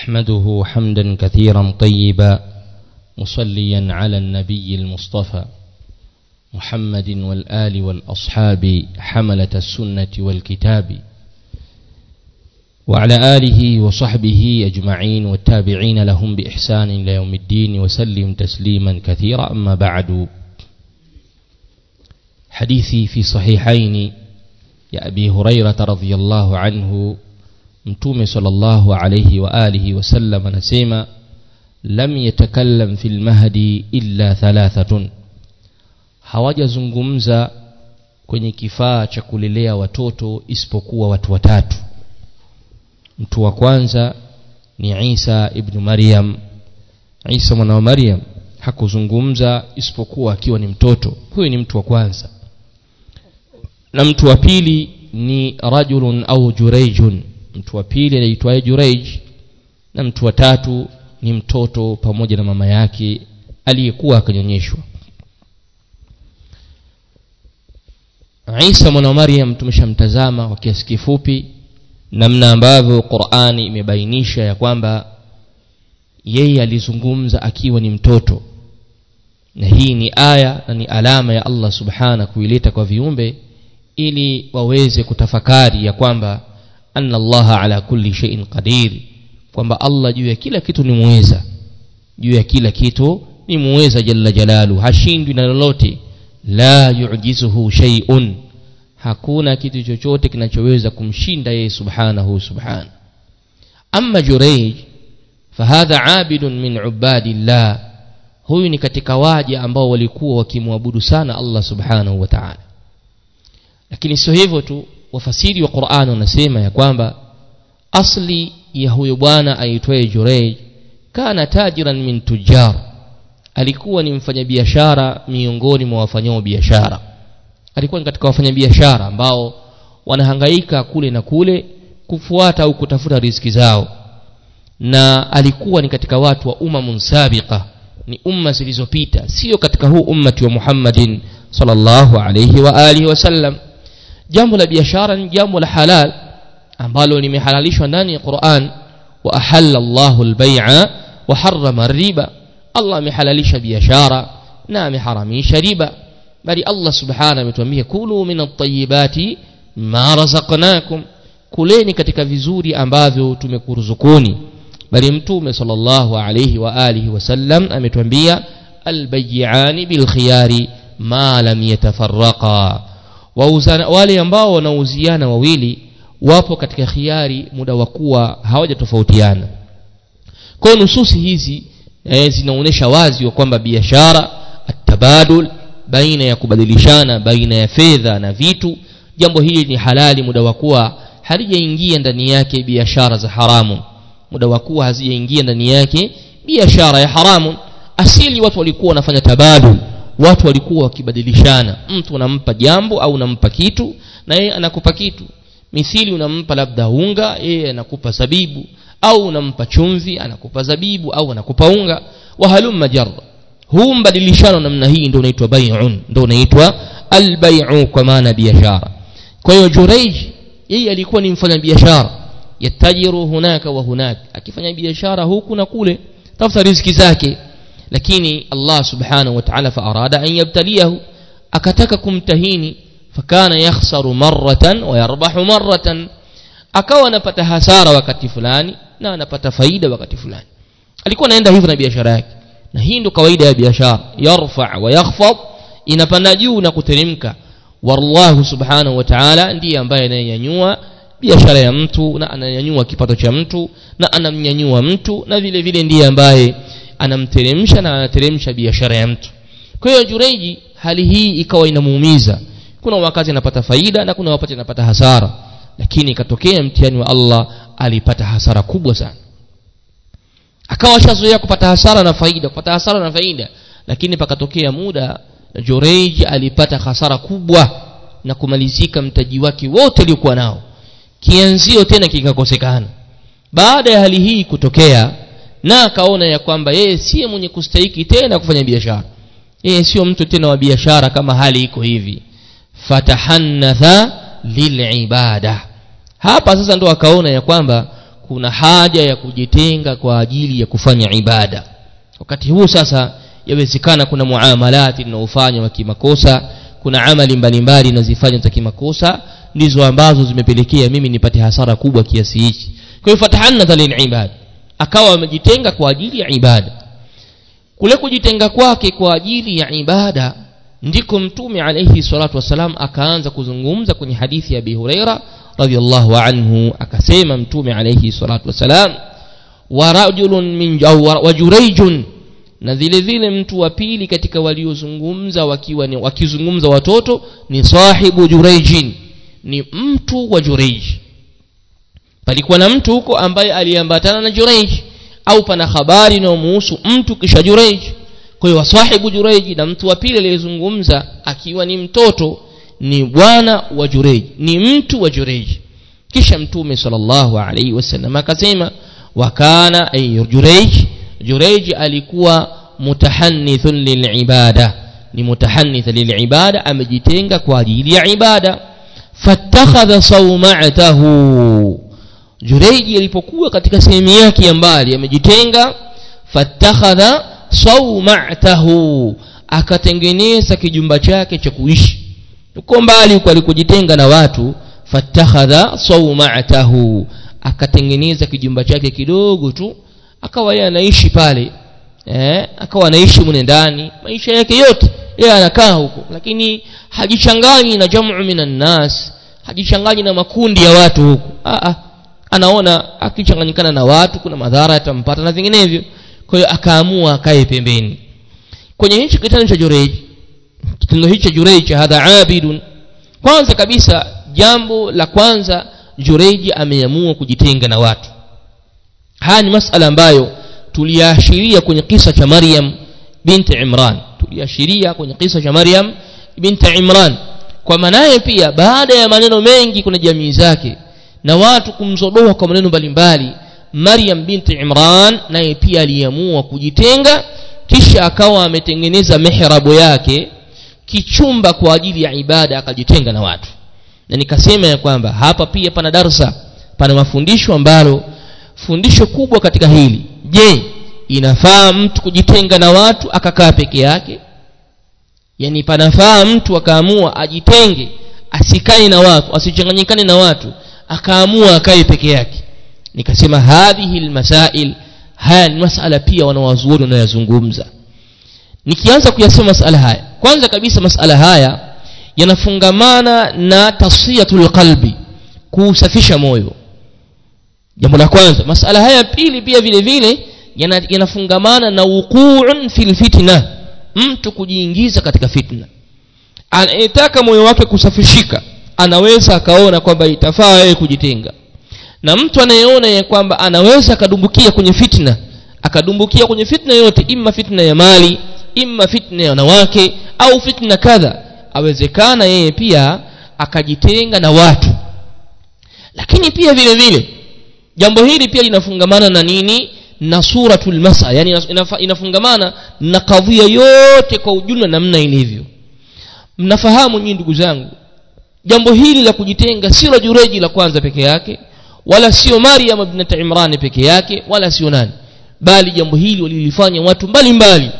أحمده حمدا كثيرا طيبا مصليا على النبي المصطفى محمد والآل والأصحاب حملة السنة والكتاب وعلى آله وصحبه أجمعين والتابعين لهم بإحسان إلى يوم الدين وسلم تسليما كثيرا. أما بعد حديثي في صحيحين يا أبي هريرة رضي الله عنه mtume sallallahu alayhi wa alihi wasallam anasema lam yatakallam fil mahdi illa thalathatun. Hawajazungumza kwenye kifaa cha kulelea watoto isipokuwa watu watatu. Mtu wa kwanza ni Isa ibn Maryam. Isa mwana wa Maryam hakuzungumza isipokuwa akiwa ni mtoto. Huyu ni mtu wa kwanza. Na mtu wa pili ni rajulun au jurejun mtu wa pili anaitwaye Jureij na mtu wa tatu ni mtoto pamoja na mama yake aliyekuwa akanyonyeshwa. Isa mwana wa Maryam tumeshamtazama kwa kiasi kifupi namna ambavyo Qur'ani imebainisha ya kwamba yeye alizungumza akiwa ni mtoto. Na hii ni aya na ni alama ya Allah subhana kuileta kwa viumbe ili waweze kutafakari ya kwamba anna allaha ala kulli shay'in qadir. Kwamba allah juu ya kila kitu ni muweza. Juu ya kila kitu ni muweza jalla jalalu. Hashindwi na lolote. La yujizuhu shay'un. Hakuna kitu chochote kinachoweza kumshinda yeye subhanahu subhana amma jurayj fahadha abidun min ubadillah. Huyu ni katika waja ambao walikuwa wakimwabudu sana allah subhanahu wa ta'ala. Lakini sio hivyo tu wafasiri wa Qur'an wanasema ya kwamba asli ya huyo bwana aitwaye Jurej kana tajiran min tujar alikuwa ni mfanyabiashara miongoni mwa wafanyao biashara alikuwa ni katika wafanyabiashara ambao wanahangaika kule na kule kufuata au kutafuta riziki zao na alikuwa ni katika watu wa umma sabiqa ni umma zilizopita sio katika huu ummati wa Muhammadin sallallahu alayhi wa alihi wasallam jambo la biashara ni jambo la halal ambalo limehalalishwa ndani ya Qur'an wa ahalla Allahu al-bay'a wa harrama riba Allah amehalalisha biashara na ameharamisha riba bali Allah subhanahu ametuambia kulu min at-tayyibati ma razaqnakum kuleni katika vizuri ambavyo tumekuruzukuni bali mtume sallallahu alayhi wa alihi wasallam ametuambia al-bay'ani bil khiyari ma lam yatafarraqa wauzana wale ambao wanauziana wawili wapo katika khiari muda wa kuwa hawajatofautiana. Kwa nususi hizi e, zinaonyesha wazi wa kwamba biashara atabadul baina ya kubadilishana baina ya fedha na vitu jambo hili ni halali muda wa kuwa halijaingia ndani yake biashara za haramu. Muda wa kuwa hazijaingia ndani yake biashara ya haramu. Asili watu walikuwa wanafanya tabadul watu walikuwa wakibadilishana. Mtu unampa jambo au unampa kitu na yeye anakupa kitu. Misili unampa labda unga yeye anakupa zabibu. Au unampa chumvi anakupa zabibu au anakupa unga. Wahalumma jarra huu mbadilishano namna hii ndio unaitwa bai'un ndio unaitwa albai'u kwa maana biashara. Kwa hiyo Jurayj yeye alikuwa ni mfanya biashara yatajiru hunaka wa hunaka. Akifanya biashara huku na kule tafuta riziki zake lakini Allah subhanahu wa ta'ala faarada an yabtaliyahu akataka kumtahini fakana yakhsaru marratan wa yarbahu marratan akawa anapata hasara wakati fulani na anapata faida wakati fulani alikuwa anaenda hivyo na biashara yake na hii ndio kawaida ya biashara yarfa wa yakhfad inapanda juu na kuteremka wallahu subhanahu wa ta'ala ndiye ambaye anayenyanyua biashara ya mtu na ananyanyua kipato cha mtu na anamnyanyua mtu na vile vile ndiye ambaye anamteremsha na anateremsha biashara ya mtu. Kwa hiyo Jureji hali hii ikawa inamuumiza. Kuna wakati anapata faida na kuna wakati anapata hasara. Lakini ikatokea mtihani wa Allah alipata hasara kubwa sana. Akawa shazoea kupata hasara na faida kupata hasara na faida. Lakini pakatokea muda Jureji alipata hasara kubwa na kumalizika mtaji wake wote aliokuwa nao. Kianzio tena kikakosekana. Baada ya hali hii kutokea na akaona ya kwamba yeye siye mwenye kustahiki tena kufanya biashara. Yeye sio mtu tena wa biashara kama hali iko hivi. Fatahannatha lilibada. Hapa sasa ndo akaona ya kwamba kuna haja ya kujitenga kwa ajili ya kufanya ibada. Wakati huu sasa yawezekana kuna muamalati ninaofanya wa kimakosa kuna amali mbalimbali ninazifanya za kimakosa ndizo ambazo zimepelekea mimi nipate hasara kubwa kiasi hichi. Kwa hiyo fatahannatha lilibada akawa amejitenga kwa ajili ya ibada. Kule kujitenga kwake kwa ajili ya ibada ndiko mtume alayhi salatu wasalam akaanza kuzungumza kwenye hadithi ya Abi Huraira radhiallahu anhu akasema mtume alayhi salatu wasalam wa rajulun min wa jurayjun. Na vile vile mtu wa pili katika waliozungumza wakiwa ni wakizungumza watoto ni sahibu jurayjin ni mtu wa jurayj palikuwa na mtu huko ambaye aliambatana na jurayj au pana habari inayomuhusu mtu kisha jurayj? Kwa hiyo wasahibu jureji na mtu wa pili aliyezungumza akiwa ni mtoto ni bwana wa jureji ni mtu wa jureji kisha mtume sallallahu alaihi wasallam akasema wakana ay jureji jureji alikuwa mutahannithun lilibada ni mutahannith lilibada amejitenga kwa ajili ya ibada. Fatakhadha sawma'atahu jureji alipokuwa katika sehemu yake ya mbali amejitenga fatakhadha saumatahu akatengeneza kijumba chake cha kuishi. Uko mbali huko alikojitenga na watu fatakhadha saumatahu akatengeneza kijumba chake kidogo tu akawa yeye anaishi pale eh akawa anaishi mune ndani maisha yake yote yeye anakaa huko. Lakini hajichanganyi na jamu minan nas hajichanganyi na makundi ya watu huko. Ah ah anaona akichanganyikana na watu kuna madhara yatampata na vinginevyo kwa hiyo akaamua akae pembeni. Kwenye hichi kitendo cha jureji kitendo hichi cha jureji cha hadha abidun kwanza kabisa jambo la kwanza jureji ameamua kujitenga na watu. Haya ni masala ambayo tuliashiria kwenye kisa cha maryam binti imran. Tuliashiria kwenye kisa cha maryam binti imran. Kwa manaye pia baada ya maneno mengi kuna jamii zake na watu kumzodoa kwa maneno mbalimbali Maryam binti Imran naye pia aliamua kujitenga kisha akawa ametengeneza mihrabu yake kichumba kwa ajili ya ibada akajitenga na watu. Na nikasema ya kwamba hapa pia pana darsa pana mafundisho ambalo fundisho kubwa katika hili. Je inafaa mtu kujitenga na watu akakaa peke yake? Yani panafaa mtu akaamua ajitenge asikae na watu asichanganyikane na watu akaamua akae peke yake. Nikasema hadhihi almasail. Haya ni masala pia wanawazuoni wanayozungumza nikianza kuyasema masala haya kwanza kabisa masala haya yanafungamana na tasfiyatul qalbi kusafisha moyo. Jambo la kwanza. Masala haya pili pia vile vile yanafungamana na wuqu'un fil fitna mtu kujiingiza katika fitna. Anayetaka moyo wake kusafishika anaweza akaona kwamba itafaa yeye kujitenga. Na mtu anayeona ya kwamba anaweza akadumbukia kwenye fitna akadumbukia kwenye fitna yote imma fitna ya mali imma fitna ya wanawake au fitna kadha awezekana yeye pia akajitenga na watu. Lakini pia vile vile jambo hili pia linafungamana na nini? Na suratul masa yani inafungamana na kadhia yote kwa ujumla namna ilivyo. Mnafahamu nyinyi ndugu zangu jambo hili la kujitenga sio la jureji la kwanza peke yake wala sio Maryam ibn Imran peke yake wala sio nani. Bali jambo hili walilifanya watu mbalimbali.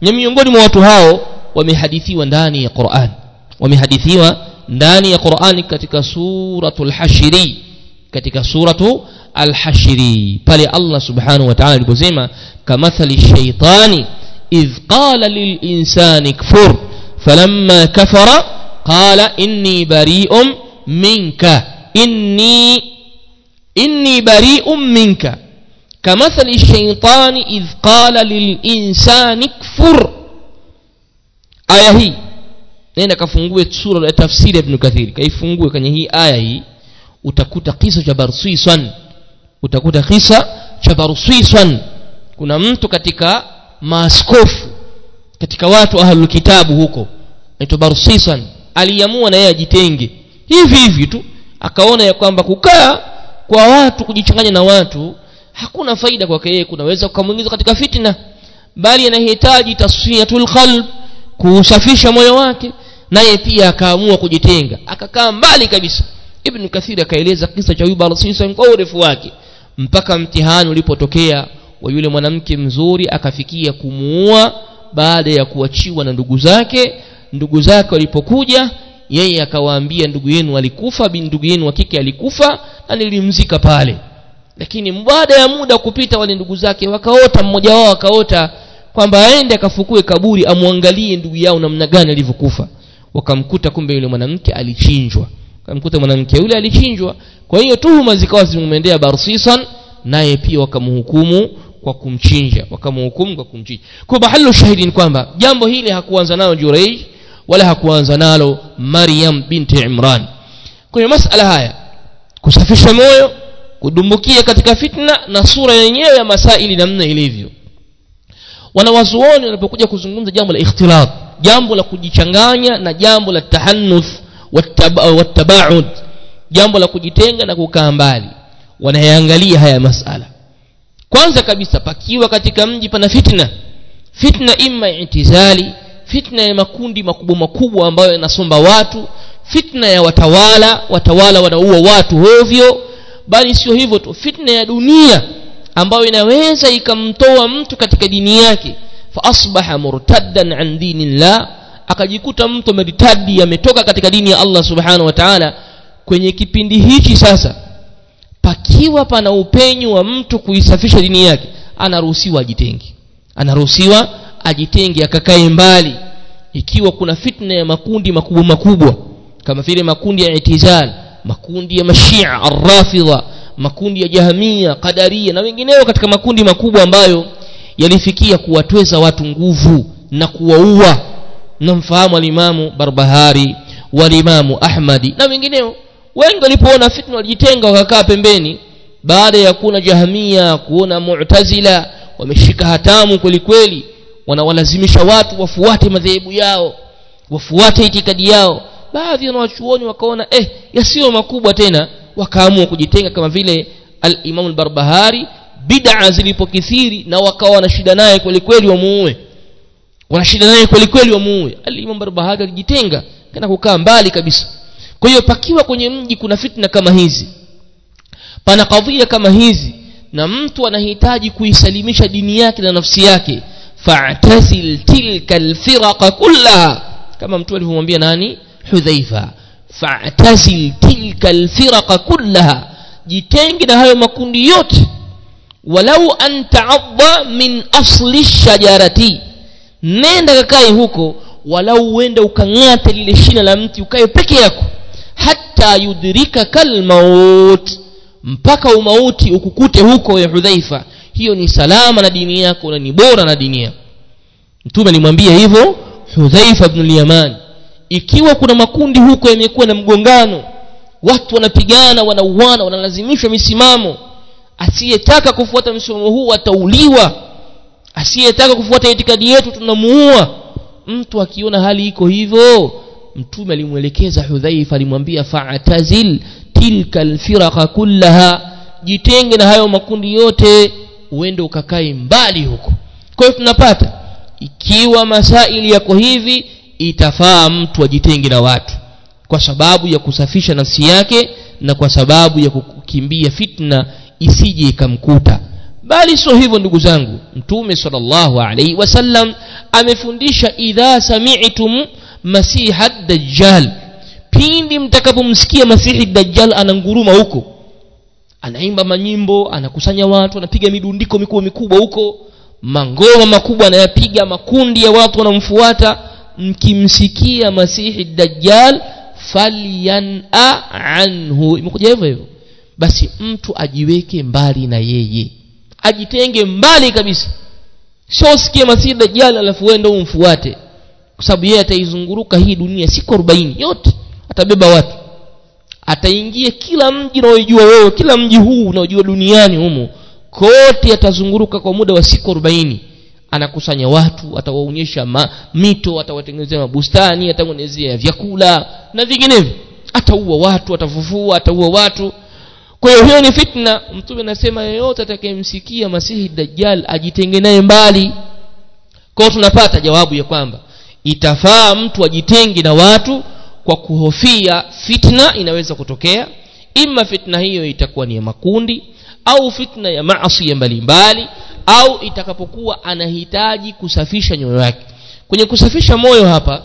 Na miongoni mwa watu hao wamehadithiwa ndani ya Qur'an. Wamehadithiwa ndani ya Qur'an katika suratul hashiri katika suratu al-hashiri pale Allah subhanahu wa ta'ala aliposema kamathali shaytani idh qala lil insani kfur falamma kafara قال إني بريء منك. إني إني بريء منك. كمثل الشيطان إذ قال للإنسان اكفر. آية هي. نين كفنغوية سورة تفسير ابن كثير. كيف فنغوية كان هي آية هي. وتكوت قصة جبر سويسان وتكوت قصة جبر سويسان كنا منتو كتك ماسكوف. كتك واتو أهل الكتاب هوكو. أنتو بر aliamua na yeye ajitenge. Hivi hivi tu. Akaona ya kwamba kukaa kwa watu kujichanganya na watu hakuna faida kwake yeye. Kunaweza kukamwingiza katika fitna. Bali anahitaji tasfiyatul qalb kuusafisha moyo wake. Naye pia akaamua kujitenga. Akakaa mbali kabisa. Ibn kathir akaeleza kisa cha huyu barsisa kwa urefu wake. Mpaka mtihani ulipotokea wa yule mwanamke mzuri akafikia kumuua baada ya kuachiwa na ndugu zake ndugu zake walipokuja yeye akawaambia ndugu yenu alikufa bin ndugu yenu wa kike alikufa na nilimzika pale. Lakini baada ya muda kupita wale ndugu zake wakaota mmoja wao akaota kwamba aende akafukue kaburi amwangalie ndugu yao namna gani alivyokufa. Wakamkuta kumbe yule mwanamke alichinjwa. Wakamkuta mwanamke yule alichinjwa. Kwa hiyo tuhuma zikawa zimemwendea barsisan naye pia wakamhukumu kwa kumchinja. Wakamhukumu kwa kumchinja. Kwa bahalu shahidi ni kwamba jambo hili hakuanza nalo Jureij wala hakuanza nalo Maryam binti Imran. Kwa masala haya kusafisha moyo kudumbukia katika fitna na sura yenyewe ya masaili namna ilivyo. Wanawazuoni wanapokuja kuzungumza jambo la ikhtilat jambo la kujichanganya na jambo la tahannuth wattabaud jambo la kujitenga na kukaa mbali wanayaangalia haya masala. Kwanza kabisa pakiwa katika mji pana fitna. Fitna imma itizali fitna ya makundi makubwa makubwa ambayo yanasomba watu fitna ya watawala watawala wanaua watu hovyo. Bali sio hivyo tu fitna ya dunia ambayo inaweza ikamtoa mtu katika dini yake. Fa asbaha murtaddan an dinillah akajikuta mtu meritadi ametoka katika dini ya Allah subhanahu wa ta'ala. Kwenye kipindi hichi sasa pakiwa pana upenyu wa mtu kuisafisha dini yake anaruhusiwa ajitenge anaruhusiwa ajitenge akakae mbali ikiwa kuna fitna ya makundi makubwa makubwa kama vile makundi ya itizal makundi ya mashia arrafidha makundi ya jahamia kadaria na wengineo katika makundi makubwa ambayo yalifikia kuwatweza watu nguvu na kuwaua. Na mfahamu alimamu barbahari walimamu ahmadi na wengineo. Wengi walipoona fitna walijitenga wakakaa pembeni baada ya kuona jahamia kuona mu'tazila wameshika hatamu kweli kweli wanawalazimisha watu wafuate madhehebu yao wafuate itikadi yao. Baadhi ya wanachuoni wakaona eh yasiyo makubwa tena wakaamua kujitenga kama vile al-Imam al-Barbahari. Bid'a zilipokithiri na wakawa wana shida naye kweli kweli wamuue. Wana shida naye kweli kweli wamuue. al-Imam Barbahari alijitenga kana kukaa mbali kabisa. Kwa hiyo pakiwa kwenye mji kuna fitna kama hizi pana kadhia kama hizi na mtu anahitaji kuisalimisha dini yake na nafsi yake fa'tazil tilka alfiraqa kullaha kama mtu alivyomwambia nani hudhaifa fa'tazil tilka alfiraqa kullaha jitenge na hayo makundi yote walau an ta'adda min asli shajarati nenda kakae huko walau uende ukang'ate lile shina la mti ukae peke yako hata yudrika kalmaut mpaka umauti ukukute huko ya hudhaifa hiyo ni salama na dini yako na ni bora na dini yako. Mtume alimwambia hivyo hudhaifa ibn al-yaman ikiwa kuna makundi huko yamekuwa na mgongano watu wanapigana wanauana wanalazimishwa misimamo asiyetaka kufuata msimamo huu atauliwa asiyetaka kufuata itikadi yetu tunamuua. Mtu akiona hali iko hivyo mtume alimwelekeza hudhaifa alimwambia fa'tazil tilka alfiraqa kullaha jitenge na hayo makundi yote uende ukakae mbali huko. Kwa hiyo tunapata ikiwa masaili yako hivi itafaa mtu ajitenge na watu. Kwa sababu ya kusafisha nafsi yake na kwa sababu ya kukimbia fitna isije ikamkuta. Bali sio hivyo ndugu zangu. Mtume sallallahu alaihi wasallam amefundisha idha sami'tum masiha dajjal. Pindi mtakapomsikia masihi dajjal ananguruma huko anaimba manyimbo anakusanya watu anapiga midundiko mikubwa mikubwa huko. Mangoma makubwa anayapiga makundi ya watu wanamfuata. Mkimsikia masihi dajjal falyana anhu. Imekuja hivyo hivyo. Basi mtu ajiweke mbali na yeye. Ajitenge mbali kabisa. Sio usikie masihi dajjal alafu wewe ndio umfuate. Kwa sababu yeye ataizunguruka hii dunia siku 40 yote. Atabeba watu ataingia kila mji unaojua wewe kila mji huu unaojua duniani humo kote atazunguruka kwa muda wa siku 40 anakusanya watu atawaonyesha mito atawatengenezea mabustani atatengenezea vyakula na vinginevyo. Ataua watu atafufua ataua watu. Kwa hiyo ni fitna. Mtume anasema yeyote atakayemsikia masihi dajjal ajitenge naye mbali. Kwa tunapata jawabu ya kwamba itafaa mtu ajitenge na watu kwa kuhofia fitna inaweza kutokea ima fitna hiyo itakuwa ni ya makundi au fitna ya maasi ya mbalimbali au itakapokuwa anahitaji kusafisha nyoyo yake. Kwenye kusafisha moyo hapa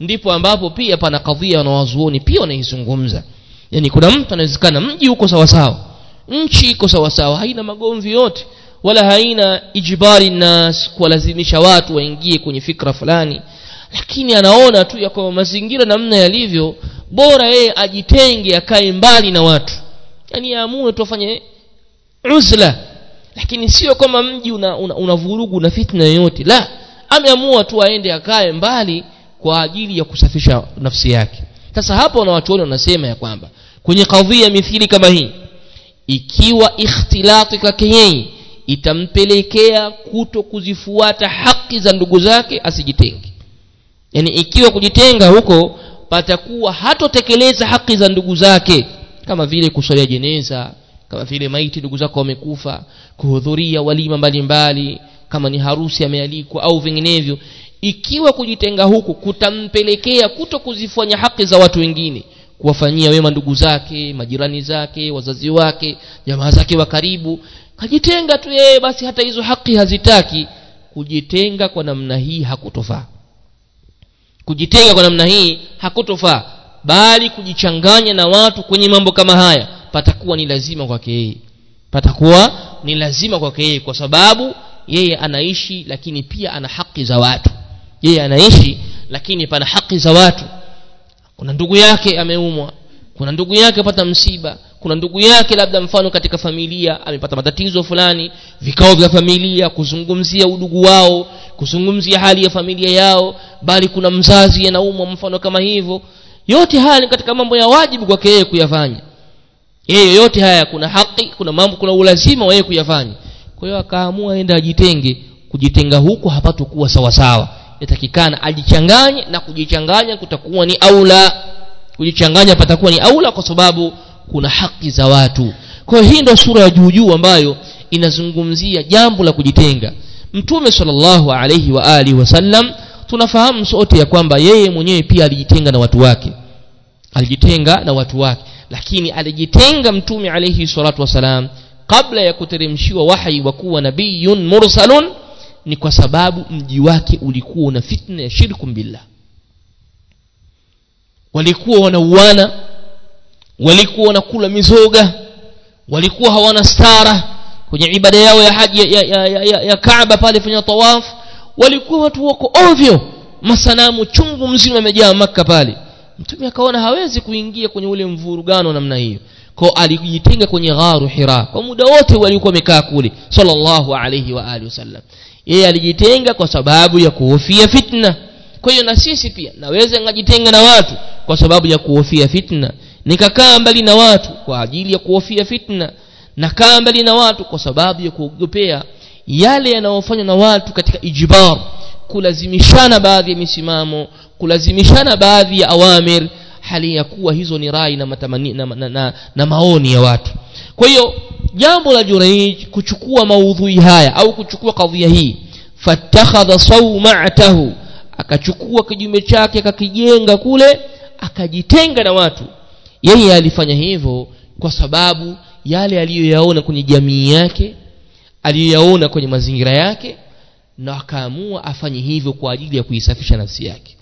ndipo ambapo pia pana kadhia wanawazuoni pia wanaizungumza. Yani kuna mtu anawezekana mji uko sawasawa nchi iko sawasawa haina magomvi yote wala haina ijibari nas kuwalazimisha watu waingie kwenye fikra fulani lakini anaona tu ya kwamba mazingira namna yalivyo bora yeye ajitenge akae mbali na watu. Yani aamue tu afanye uzla. Lakini sio kwamba mji una, una, una vurugu na fitna yoyote. La ameamua tu aende akae mbali kwa ajili ya kusafisha nafsi yake. Sasa hapo wanawachuoni wanasema ya kwamba kwenye kadhia mithili kama hii ikiwa ikhtilati kwake yeye itampelekea kuto kuzifuata haki za ndugu zake asijitenge yani ikiwa kujitenga huko patakuwa hatotekeleza haki za ndugu zake. Kama vile kusalia jeneza kama vile maiti ndugu zako wamekufa kuhudhuria walima mbalimbali mbali, kama ni harusi amealikwa au vinginevyo. Ikiwa kujitenga huku kutampelekea kuto kuzifanya haki za watu wengine. Kuwafanyia wema ndugu zake majirani zake wazazi wake jamaa zake wa karibu. Kajitenga tu yeye basi hata hizo haki hazitaki. Kujitenga kwa namna hii hakutofaa kujitenga kwa namna hii hakutofaa bali kujichanganya na watu kwenye mambo kama haya patakuwa ni lazima kwake yeye. Patakuwa ni lazima kwake yeye kwa sababu yeye anaishi lakini pia ana haki za watu. Yeye anaishi lakini pana haki za watu. Kuna ndugu yake ameumwa kuna ndugu yake apata msiba kuna ndugu yake labda mfano katika familia amepata matatizo fulani vikao vya familia kuzungumzia udugu wao kuzungumzia hali ya familia yao bali kuna mzazi anaumwa mfano kama hivyo. Yote haya ni katika mambo ya wajibu kwake yeye kuyafanya. Yeye yote haya kuna haki kuna mambo kuna ulazima wa yeye kuyafanya. Kwa hiyo akaamua aende ajitenge. Kujitenga huku hapatokuwa sawa sawa. Yatakikana ajichanganye na kujichanganya kutakuwa ni aula. Kujichanganya patakuwa ni aula kwa sababu kuna haki za watu. Kwa hiyo hii ndio sura ya juu juu ambayo inazungumzia jambo la kujitenga. Mtume sallallahu alayhi wa alihi wasallam tunafahamu sote ya kwamba yeye mwenyewe pia alijitenga na watu wake. Alijitenga na watu wake. Lakini alijitenga mtume alayhi salatu wasalam kabla ya kuteremshiwa wahi wa kuwa nabiyun mursalun ni kwa sababu mji wake ulikuwa na fitna ya shirku billah. Walikuwa wanauana walikuwa wanakula mizoga walikuwa hawana stara kwenye ibada yao ya haji ya, ya, ya, ya, ya Kaaba pale fanya tawaf. Walikuwa watu wako ovyo masanamu chungu mzima yamejaa maka pale. Mtume akaona hawezi kuingia kwenye ule mvurugano namna hiyo. Kwa alijitenga kwenye gharu hira. Kwa muda wote walikuwa wamekaa kule sallallahu alayhi wa alihi wasallam. Yeye alijitenga kwa sababu ya kuhofia fitna. Kwa hiyo na sisi pia naweza ngajitenga na watu kwa sababu ya kuhofia fitna nikakaa mbali na watu kwa ajili ya kuhofia fitna. Nakaa mbali na watu kwa sababu ya kuogopea yale yanayofanywa na watu katika ijbar. Kulazimishana baadhi ya misimamo kulazimishana baadhi ya awamir hali ya kuwa hizo ni rai na, matamani, na, na, na, na maoni ya watu. Kwa hiyo jambo la Juraij kuchukua maudhui haya au kuchukua kadhia hii fatakhadha saumatahu akachukua kijume chake akakijenga kule akajitenga na watu yeye alifanya hivyo kwa sababu yale aliyoyaona kwenye jamii yake aliyoyaona kwenye mazingira yake na akaamua afanye hivyo kwa ajili ya kuisafisha nafsi yake.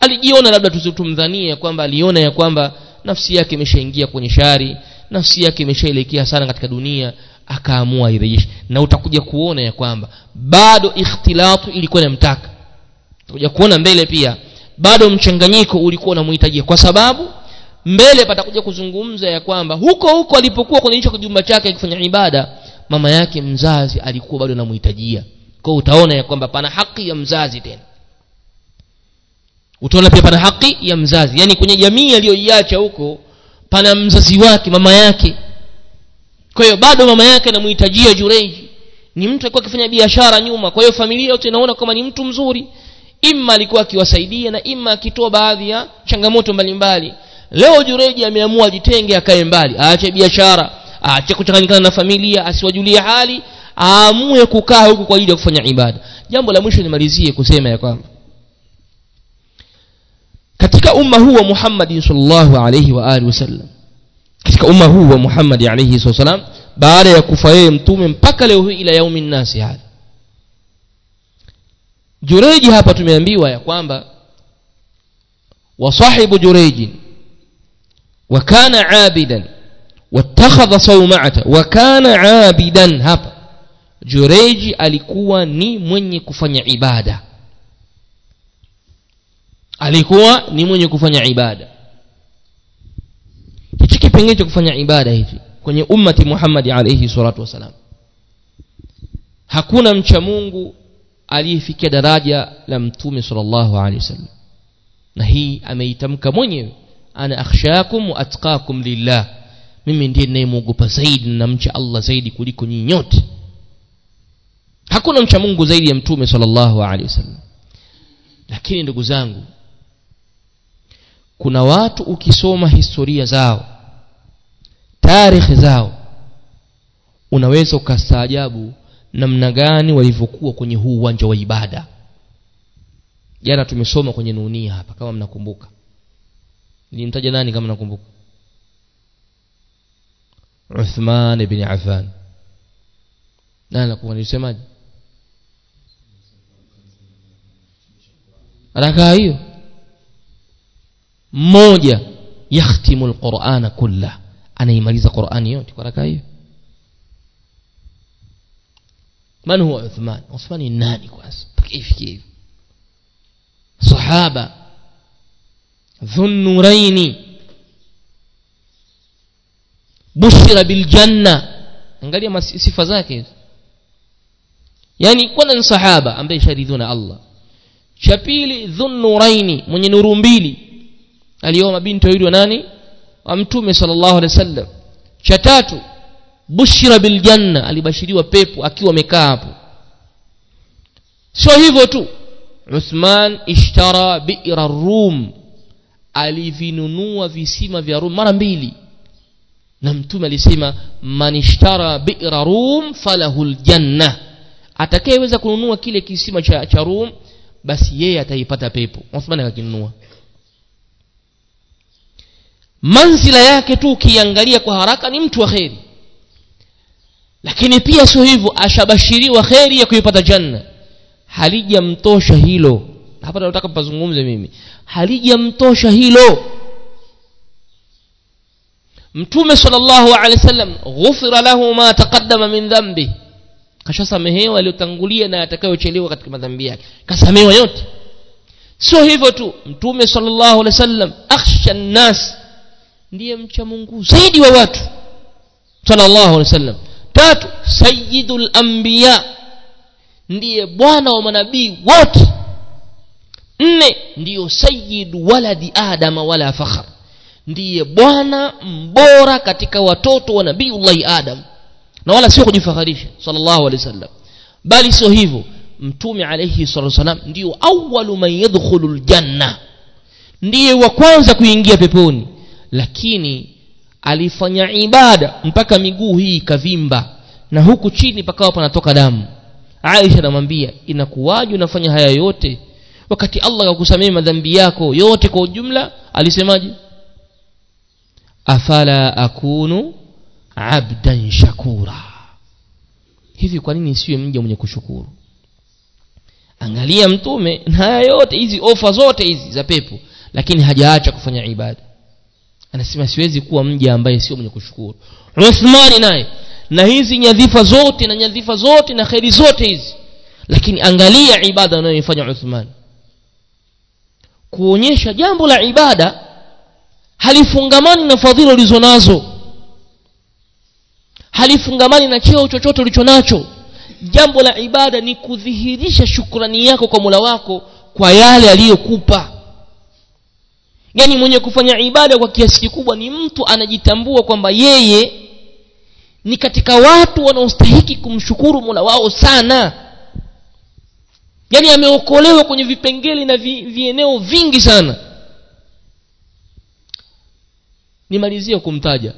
Alijiona labda tumdhanie kwamba aliona ya kwamba nafsi yake imeshaingia kwenye shari nafsi yake imeshaelekea sana katika dunia akaamua irejeshe na utakuja kuona ya kwamba bado ikhtilatu ilikuwa inamtaka. Utakuja kuona mbele pia bado mchanganyiko ulikuwa unamhitaji kwa sababu mbele patakuja kuzungumza ya kwamba huko huko alipokuwa kwenye hicho kijumba chake akifanya ibada mama yake mzazi alikuwa bado anamhitajia kwa utaona ya kwamba pana haki ya mzazi tena. Utaona pia pana haki ya mzazi. Yani kwenye jamii aliyoiacha huko pana mzazi wake mama yake. Kwa hiyo bado mama yake anamhitajia jureji ni mtu alikuwa akifanya biashara nyuma. Kwa hiyo familia yote inaona kama ni mtu mzuri. Imma alikuwa akiwasaidia na imma akitoa baadhi ya changamoto mbalimbali leo jureji ameamua ajitenge akae mbali aache biashara aache kuchanganyikana na familia asiwajulie hali aamue kukaa huku kwa ajili ya kufanya ibada. Jambo la mwisho nimalizie kusema ya kwamba katika umma huu wa Muhammad sallallahu alayhi wa alihi wasallam katika umma huu wa Muhammad alayhi wasallam baada ya kufa yeye mtume mpaka leo hii ila yaumi nnasi hadi. Jureji hapa tumeambiwa ya kwamba wasahibu jureji وكان عابدا واتخذ صومعته وكان عابدا. هب جريجي أليكوا ني من يكفني عبادة أليكوا ني من يكفني عبادة تشكي بنجي كفني عبادة كني أمة محمد عليه الصلاة والسلام hakuna mcha ألي في daraja لم mtume sal الله alehi wasallam. نهي hii ameitamka ana akhshakum wa atqakum lillah. Mimi ndiye ninayemwogopa zaidi na namcha allah zaidi kuliko nyinyi nyote. Hakuna mcha mungu zaidi ya mtume salllahu alehi wasallam. Lakini ndugu zangu kuna watu ukisoma historia zao tarikhi zao unaweza ukastaajabu namna gani walivyokuwa kwenye huu uwanja wa ibada. Jana tumesoma kwenye nunia hapa kama mnakumbuka nilimtaja nani kama nakumbuka uthman bni affan nani nakumbuka nilisemaje rakaa hiyo mmoja yakhtimu lqurana kullah anaimaliza qurani yote kwa rakaa hiyo man huwa uthman uthman ni nani kwanza hivi sahaba dhunuraini bushira biljanna. Angalia sifa zake. Yani kwanza ni sahaba ambaye sharidhiwa allah. Cha pili dhunuraini mwenye nuru mbili. Alioa mabinti wawili wa nani? Wa mtume sallallahu alaihi wasallam. Cha tatu bushira biljanna. Alibashiriwa pepo akiwa amekaa hapo. Sio hivyo tu. Uthman ishtara bi'ra rum alivinunua visima vya rum mara mbili. Na mtume alisema man ishtara bi'ra rum falahu ljanna atakayeweza kununua kile kisima cha, cha rum basi yeye ataipata pepo. Uthman akakinunua manzila yake tu ukiangalia kwa haraka ni mtu wa kheri. Lakini pia sio hivyo ashabashiriwa kheri ya kuipata janna halijamtosha hilo hapa nataka mpazungumze mimi halijamtosha hilo mtume sallallahu alaihi wasallam ghufira lahu ma taqaddama min dhambi kashasamehewa aliyotangulia na atakayochelewa katika madhambi yake. Kasamehewa yote. Sio hivyo tu. Mtume sallallahu alaihi wasallam akhsha nnas ndiye mcha mungu zaidi wa watu. Sallallahu alaihi wasallam. Tatu sayyidul anbiya. Ndiye bwana wa manabii wote nne. Ndiyo sayyidu waladi adama wala fakhar. Ndiye bwana mbora katika watoto wa nabiullahi adam. Na wala sio kujifaharisha sallallahu alaihi wasallam. Bali sio hivyo mtume alaihi salatu wasalam ndiyo awalu man yadkhulu ljanna ndiye wa kwanza kuingia peponi. Lakini alifanya ibada mpaka miguu hii kavimba na huku chini pakawa panatoka damu. Aisha anamwambia inakuwaje unafanya haya yote wakati allah akakusamehe madhambi yako yote kwa ujumla alisemaje? Afala akunu abdan shakura. Hivi kwa nini siwe mja mwenye kushukuru? Angalia mtume na haya yote hizi ofa zote hizi za pepo lakini hajaacha kufanya ibada. Anasema siwezi kuwa mja ambaye sio mwenye kushukuru. Uthmani naye na hizi nyadhifa zote na nyadhifa zote na kheri zote hizi lakini angalia ibada anayoifanya uthman kuonyesha jambo la ibada halifungamani na fadhila ulizo nazo halifungamani na cheo chochote ulicho nacho. Jambo la ibada ni kudhihirisha shukrani yako kwa mula wako kwa yale aliyokupa. Yaani mwenye kufanya ibada kwa kiasi kikubwa ni mtu anajitambua kwamba yeye ni katika watu wanaostahiki kumshukuru mula wao sana yaani ameokolewa kwenye vipengele na vi, vieneo vingi sana. Nimalizie kumtaja.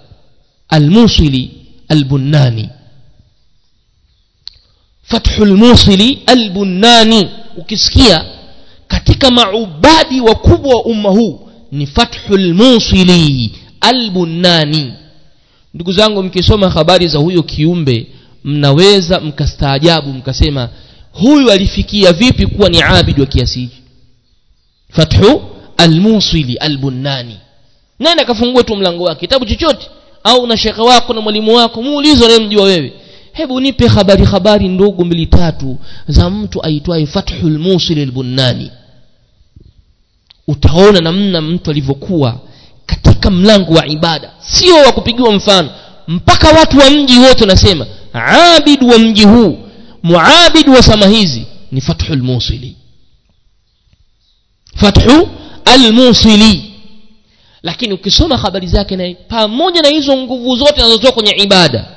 Almusili albunnani. Fathu lmusili albunani ukisikia katika maubadi wakubwa wa umma huu ni fathu lmusili albunani ndugu zangu mkisoma habari za huyo kiumbe mnaweza mkastaajabu mkasema huyu alifikia vipi kuwa ni abid wa kiasi hiki fathu almusili albunani nani akafungua tu mlango wake? Kitabu chochote? Au na shekhe wako na mwalimu wako? Muulize unayemjua wewe. Hebu nipe habari habari ndogo mbili tatu za mtu aitwaye fathul musil albunani utaona namna mtu alivyokuwa katika mlango wa ibada. Sio wa kupigiwa mfano. Mpaka watu wa mji wote wanasema abid wa mji huu muabid wa sama hizi ni fathu lmusili fathu almusili. Lakini ukisoma habari zake naye pamoja na hizo nguvu zote anazotoa kwenye ibada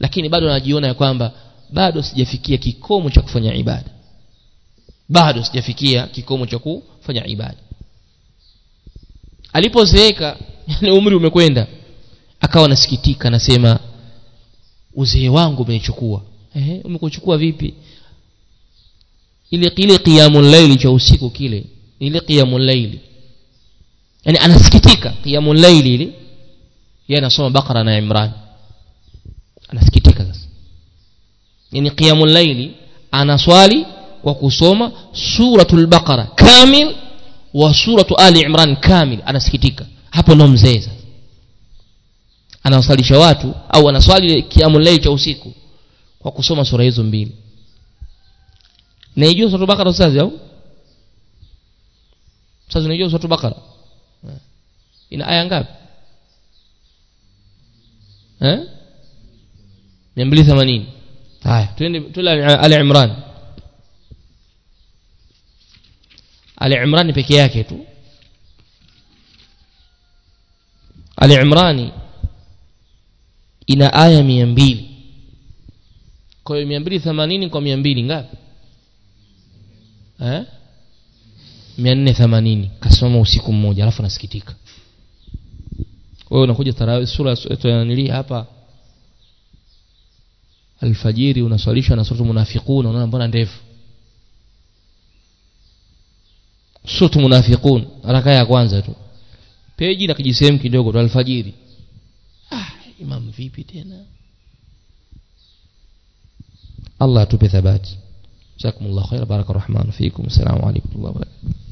lakini bado anajiona ya kwamba bado sijafikia kikomo cha kufanya ibada. Bado sijafikia kikomo cha kufanya ibada. Alipozeeka yani umri umekwenda akawa nasikitika anasema uzee wangu umenichukua ehe umekuchukua vipi? Ile kile qiyamul layli cha usiku kile ile qiyamul layli. Yani anasikitika qiyamul layli ile. Yeye anasoma bakara na imran. Anasikitika sasa. Yani qiyamul layli anaswali kwa kusoma suratul baqara kamil wa suratu ali imran kamil. Anasikitika. Hapo ndo mzee sasa. Anawasalisha watu au anaswali kiamul layl cha usiku kwa kusoma sura hizo mbili. Naijua sura bakara ustazi au? Sasa unaijua sura bakara? Ina aya ngapi? Eh? 280 haya twende tule ali imran ali imran peke yake tu. Ali imrani ina aya mia mbili kwa hiyo mia mbili themanini kwa mia mbili ngapi? Eh? mia nne themanini kasimama usiku mmoja alafu nasikitika. Wewe unakuja sura tunanili hapa. Alfajiri unaswalishwa na suratu munafiqun unaona mbona ndefu? Suratu munafiqun raka ya kwanza tu. Peji na kijisehemu kidogo tu alfajiri. Ah imam vipi tena allah atupe thabati jazakumullah khair baraka rahman fikum assalamu alaykum wa barakatuh